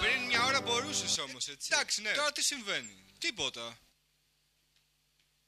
Πριν μια ώρα μπορούσες όμως, έτσι. Εντάξει, ναι. Τώρα τι συμβαίνει; Τίποτα.